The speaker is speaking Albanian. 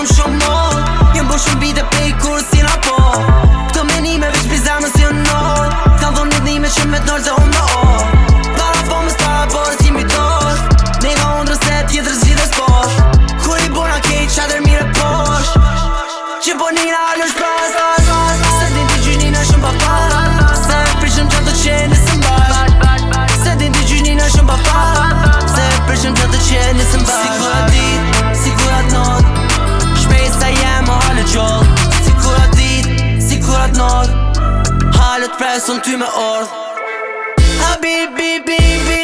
jam shumë no Jëmë bërë shumë bide pej kur si në po Këto menime veç pi zemë si në no Këta dhonë një dhime që me të nërë Dhe unë o Para po më stara bërë si mbi tos Ne nga undrë se tjetër zhvide s'posh Kur i bona kej qatër mire posh Që po një nga alë është pas asë të presë në ty me ordhë Habibi, bi, bibi